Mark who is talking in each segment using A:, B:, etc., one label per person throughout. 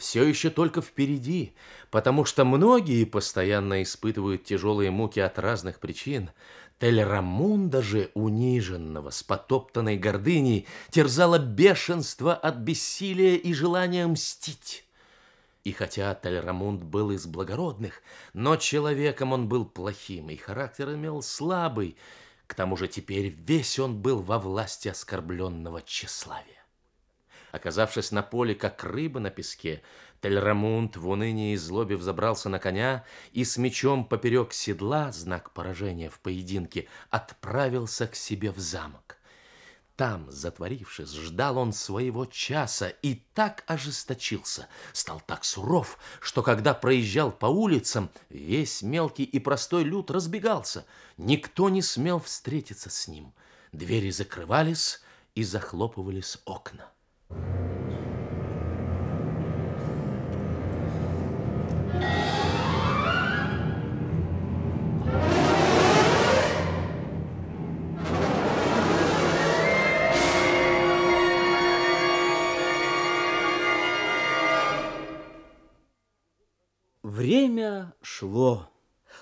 A: все еще только впереди, потому что многие постоянно испытывают тяжелые муки от разных причин. Тель-Рамунда же, униженного, с потоптанной гордыней, терзало бешенство от бессилия и желания мстить. И хотя Тальрамунд был из благородных, но человеком он был плохим, и характер имел слабый. К тому же теперь весь он был во власти оскорбленного тщеславия. Оказавшись на поле, как рыба на песке, Тельрамунд в унынии и злобе взобрался на коня и с мечом поперек седла, знак поражения в поединке, отправился к себе в замок. Там, затворившись, ждал он своего часа и так ожесточился, стал так суров, что когда проезжал по улицам, весь мелкий и простой люд разбегался. Никто не смел встретиться с ним. Двери закрывались и захлопывались окна.
B: Время шло.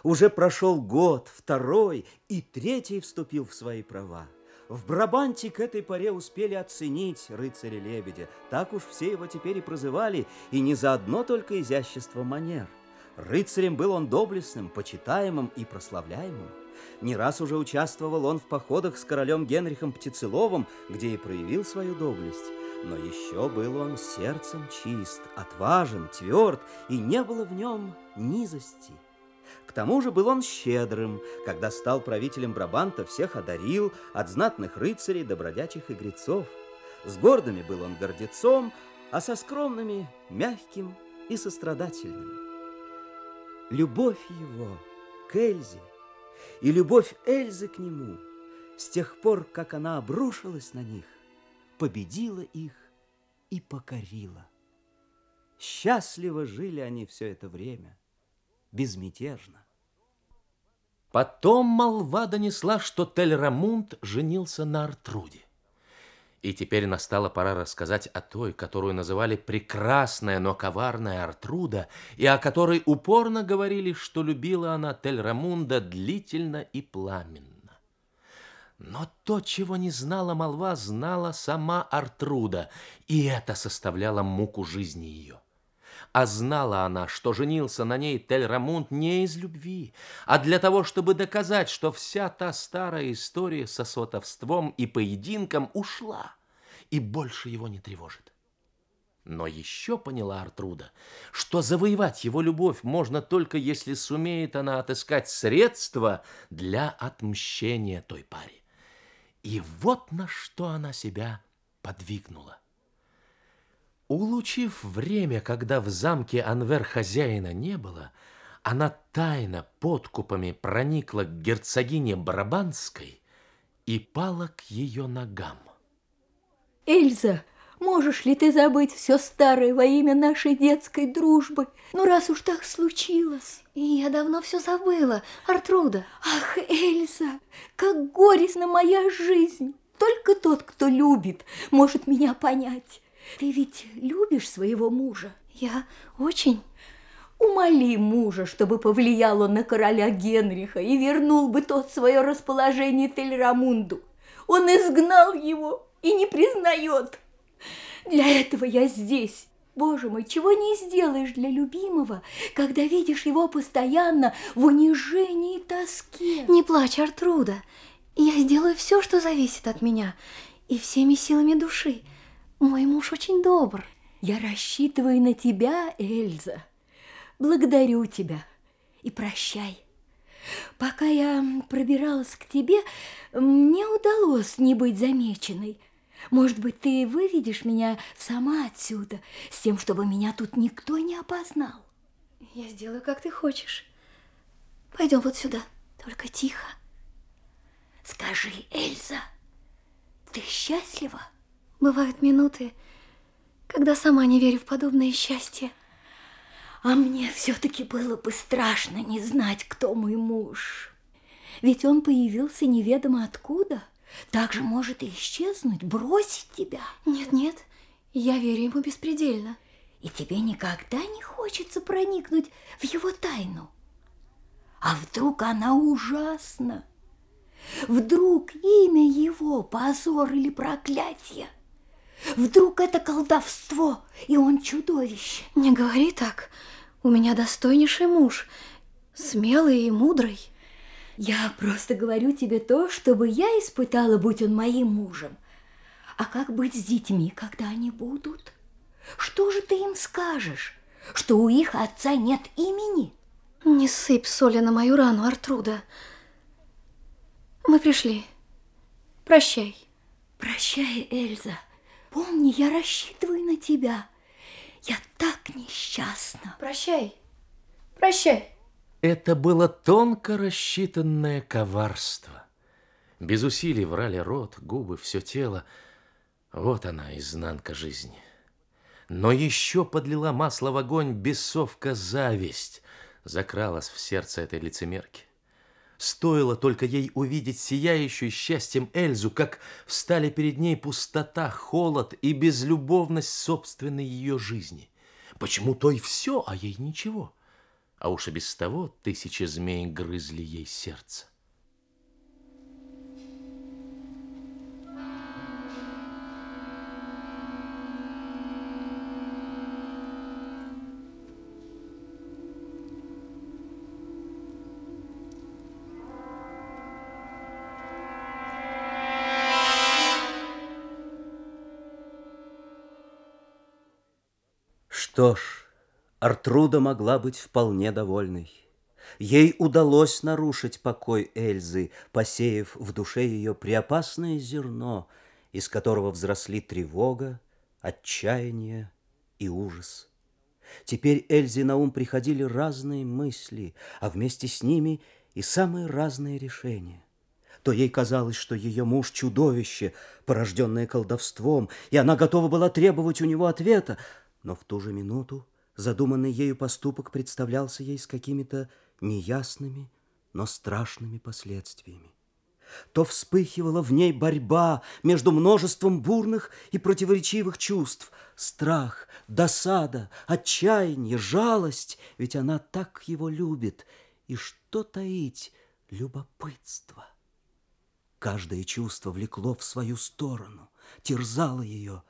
B: Уже прошел год, второй, и третий вступил в свои права. В Брабанте к этой поре успели оценить рыцаря-лебедя. Так уж все его теперь и прозывали, и не заодно только изящество манер. Рыцарем был он доблестным, почитаемым и прославляемым. Не раз уже участвовал он в походах с королем Генрихом Птицеловым, где и проявил свою доблесть. Но еще был он сердцем чист, отважен, тверд, и не было в нем низости. К тому же был он щедрым, когда стал правителем Брабанта, всех одарил, от знатных рыцарей до бродячих игрецов. С гордыми был он гордецом, а со скромными – мягким и сострадательным. Любовь его к Эльзе и любовь Эльзы к нему с тех пор, как она обрушилась на них, победила их и покорила. Счастливо жили они все это время, безмятежно.
A: Потом молва донесла, что Тель-Рамунд женился на Артруде. И теперь настала пора рассказать о той, которую называли прекрасная, но коварная Артруда, и о которой упорно говорили, что любила она Тель-Рамунда длительно и пламенно. Но то, чего не знала молва, знала сама Артруда, и это составляло муку жизни ее. А знала она, что женился на ней Тель-Рамунд не из любви, а для того, чтобы доказать, что вся та старая история со сватовством и поединком ушла и больше его не тревожит. Но еще поняла Артруда, что завоевать его любовь можно только если сумеет она отыскать средства для отмщения той паре. И вот на что она себя подвигнула. Улучив время, когда в замке Анвер хозяина не было, она тайно подкупами проникла к герцогине Брабанской и пала к ее ногам.
C: Эльза, Можешь ли ты забыть все старое во имя нашей детской дружбы? Ну, раз уж так случилось.
D: И я давно все забыла, Артруда.
C: Ах, Эльза, как горестна моя жизнь. Только тот, кто любит, может меня понять. Ты ведь любишь своего мужа?
D: Я очень.
C: Умоли мужа, чтобы повлиял он на короля Генриха и вернул бы тот свое расположение Тельрамунду. Он изгнал его и не признает. Для этого я здесь. Боже мой, чего не сделаешь для любимого, когда видишь его постоянно в унижении и тоске.
D: Не плачь, Артруда. Я сделаю все, что зависит от меня, и всеми силами души. Мой муж очень добр.
C: Я рассчитываю на тебя, Эльза. Благодарю тебя и прощай. Пока я пробиралась к тебе, мне удалось не быть замеченной – может быть, ты выведешь меня сама отсюда, с тем, чтобы меня тут никто не опознал?
D: Я сделаю, как ты хочешь. Пойдем вот сюда, только тихо.
C: Скажи, Эльза, ты счастлива?
D: Бывают минуты, когда сама не верю в подобное счастье.
C: А мне все-таки было бы страшно не знать, кто мой муж. Ведь он появился неведомо откуда – также может и исчезнуть, бросить тебя.
D: Нет, нет, я верю ему беспредельно.
C: и тебе никогда не хочется проникнуть в его тайну. А вдруг она ужасна? Вдруг имя его позор или проклятие? Вдруг это колдовство, и он чудовище?
D: Не говори так. У меня достойнейший муж, смелый и мудрый.
C: Я просто говорю тебе то, чтобы я испытала, будь он моим мужем. А как быть с детьми, когда они будут? Что же ты им скажешь? Что у их отца нет имени?
D: Не сыпь соли на мою рану, Артруда. Мы пришли. Прощай.
C: Прощай, Эльза. Помни, я рассчитываю на тебя. Я так несчастна.
D: Прощай. Прощай.
A: Это было тонко рассчитанное коварство. Без усилий врали рот, губы, все тело. Вот она, изнанка жизни. Но еще подлила масло в огонь бесовка зависть, закралась в сердце этой лицемерки. Стоило только ей увидеть сияющую счастьем Эльзу, как встали перед ней пустота, холод и безлюбовность собственной ее жизни. Почему той все, а ей ничего? А уж и без того тысячи змей грызли ей сердце.
B: Что ж, Артруда могла быть вполне довольной. Ей удалось нарушить покой Эльзы, посеяв в душе ее преопасное зерно, из которого взросли тревога, отчаяние и ужас. Теперь Эльзе на ум приходили разные мысли, а вместе с ними и самые разные решения. То ей казалось, что ее муж чудовище, порожденное колдовством, и она готова была требовать у него ответа, но в ту же минуту задуманный ею поступок представлялся ей с какими-то неясными, но страшными последствиями. То вспыхивала в ней борьба между множеством бурных и противоречивых чувств. Страх, досада, отчаяние, жалость, ведь она так его любит. И что таить, любопытство. Каждое чувство влекло в свою сторону, терзало ее.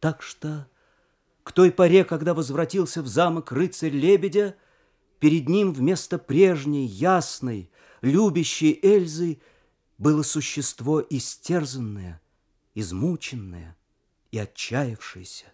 B: Так что к той поре, когда возвратился в замок рыцарь Лебедя, перед ним вместо прежней, ясной, любящей Эльзы было существо истерзанное, измученное и отчаявшееся.